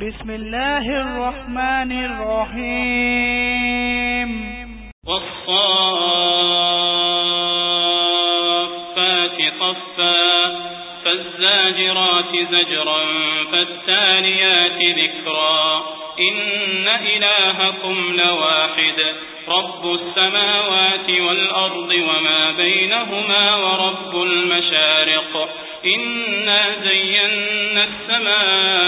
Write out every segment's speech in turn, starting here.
بسم الله الرحمن الرحيم. والصافات صفا فالزاجرات زجرا فالتاليات ذكرا. إن إلهكم لواحد رب السماوات والأرض وما بينهما ورب المشارق. إنا زينا السماء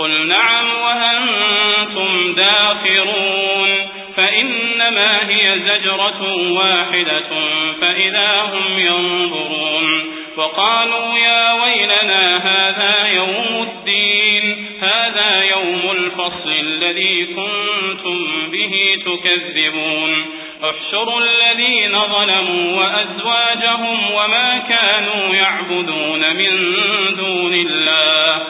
قل نعم وأنتم داخرون. فإنما هي زجرة واحدة فإذا هم ينظرون. وقالوا يا ويلنا هذا يوم الدين. هذا يوم الفصل الذي كنتم به تكذبون. احشروا الذين ظلموا وأزواجهم وما كانوا يعبدون من دون الله.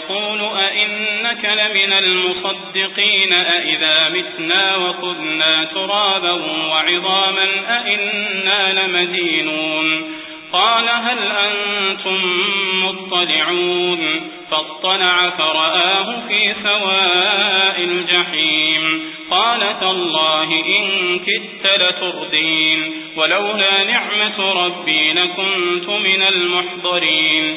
يقول أئنك لمن المصدقين أئذا متنا وكنا ترابا وعظاما أئنا لمدينون قال هل أنتم مطلعون فاطلع فرآه في سواء الجحيم قال تالله إن كدت لتردين ولولا نعمة ربي لكنت من المحضرين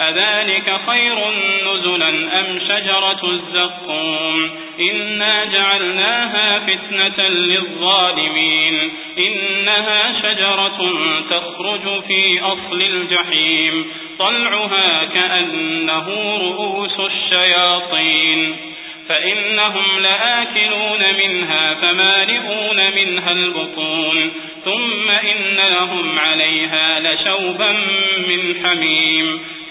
أذلك خير نزلا أم شجرة الزقوم؟ إنا جعلناها فتنة للظالمين. إنها شجرة تخرج في أصل الجحيم. طلعها كأنه رؤوس الشياطين. فإنهم لآكلون منها فمالئون منها البطون. ثم إن لهم عليها لشوبا من حميم.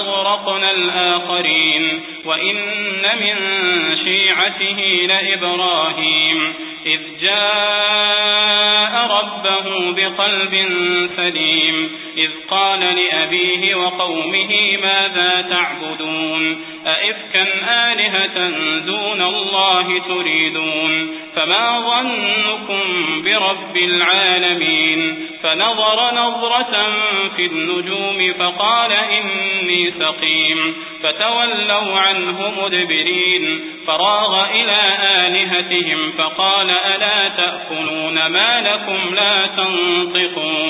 ثم أغرقنا الآخرين وإن من شيعته لإبراهيم إذ جاء ربه بقلب سليم إذ قال لأبيه وقومه ماذا تعبدون؟ أئفكا آلهة دون الله تريدون؟ فما ظنكم برب العالمين؟ فنظر نظرة في النجوم فقال إني سقيم. فتولوا عنه مدبرين. فراغ إلى آلهتهم فقال ألا تأكلون ما لكم لا تنطقون؟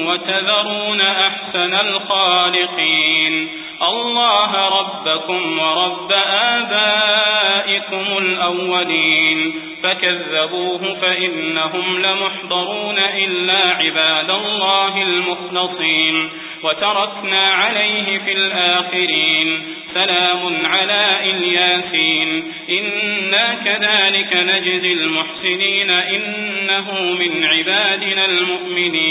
وتذرون أحسن الخالقين. الله ربكم ورب آبائكم الأولين. فكذبوه فإنهم لمحضرون إلا عباد الله المخلصين. وتركنا عليه في الآخرين. سلام على إلياسين. إنا كذلك نجزي المحسنين. إنه من عبادنا المؤمنين.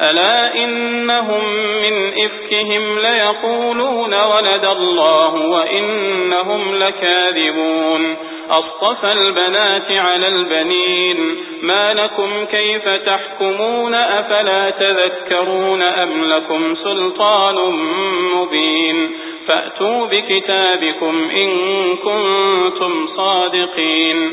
ألا إنهم من إفكهم ليقولون ولد الله وإنهم لكاذبون. أصطفى البنات على البنين. ما لكم كيف تحكمون؟ أفلا تذكرون أم لكم سلطان مبين؟ فأتوا بكتابكم إن كنتم صادقين.